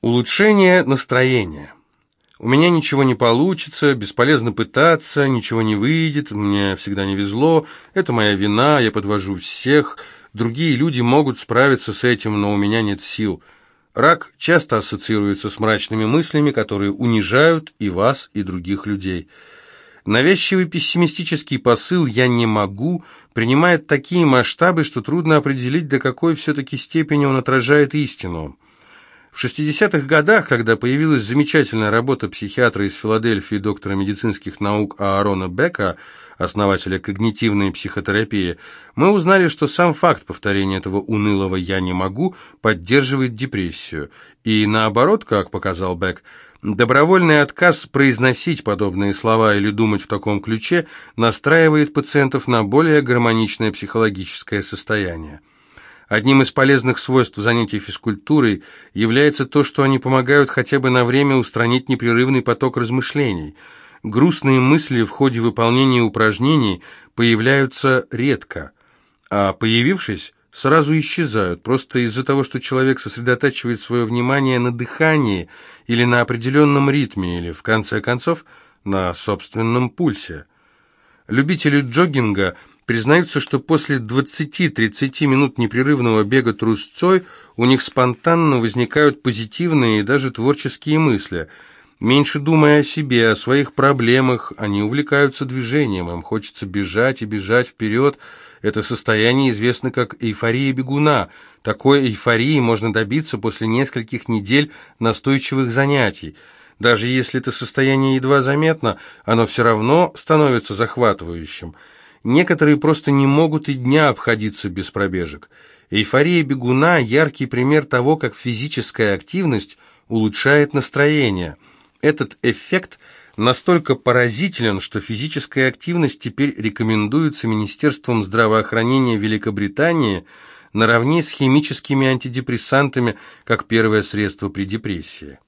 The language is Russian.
Улучшение настроения. У меня ничего не получится, бесполезно пытаться, ничего не выйдет, мне всегда не везло, это моя вина, я подвожу всех, другие люди могут справиться с этим, но у меня нет сил. Рак часто ассоциируется с мрачными мыслями, которые унижают и вас, и других людей. Навязчивый пессимистический посыл «я не могу» принимает такие масштабы, что трудно определить, до какой все-таки степени он отражает истину. В 60-х годах, когда появилась замечательная работа психиатра из Филадельфии, доктора медицинских наук Аарона Бека, основателя когнитивной психотерапии, мы узнали, что сам факт повторения этого унылого «я не могу» поддерживает депрессию. И наоборот, как показал Бек, добровольный отказ произносить подобные слова или думать в таком ключе настраивает пациентов на более гармоничное психологическое состояние. Одним из полезных свойств занятий физкультурой является то, что они помогают хотя бы на время устранить непрерывный поток размышлений. Грустные мысли в ходе выполнения упражнений появляются редко, а появившись, сразу исчезают, просто из-за того, что человек сосредотачивает свое внимание на дыхании или на определенном ритме, или, в конце концов, на собственном пульсе. Любители джогинга – признаются, что после 20-30 минут непрерывного бега трусцой у них спонтанно возникают позитивные и даже творческие мысли. Меньше думая о себе, о своих проблемах, они увлекаются движением, им хочется бежать и бежать вперед. Это состояние известно как эйфория бегуна. Такой эйфории можно добиться после нескольких недель настойчивых занятий. Даже если это состояние едва заметно, оно все равно становится захватывающим. Некоторые просто не могут и дня обходиться без пробежек. Эйфория бегуна – яркий пример того, как физическая активность улучшает настроение. Этот эффект настолько поразителен, что физическая активность теперь рекомендуется Министерством здравоохранения Великобритании наравне с химическими антидепрессантами как первое средство при депрессии.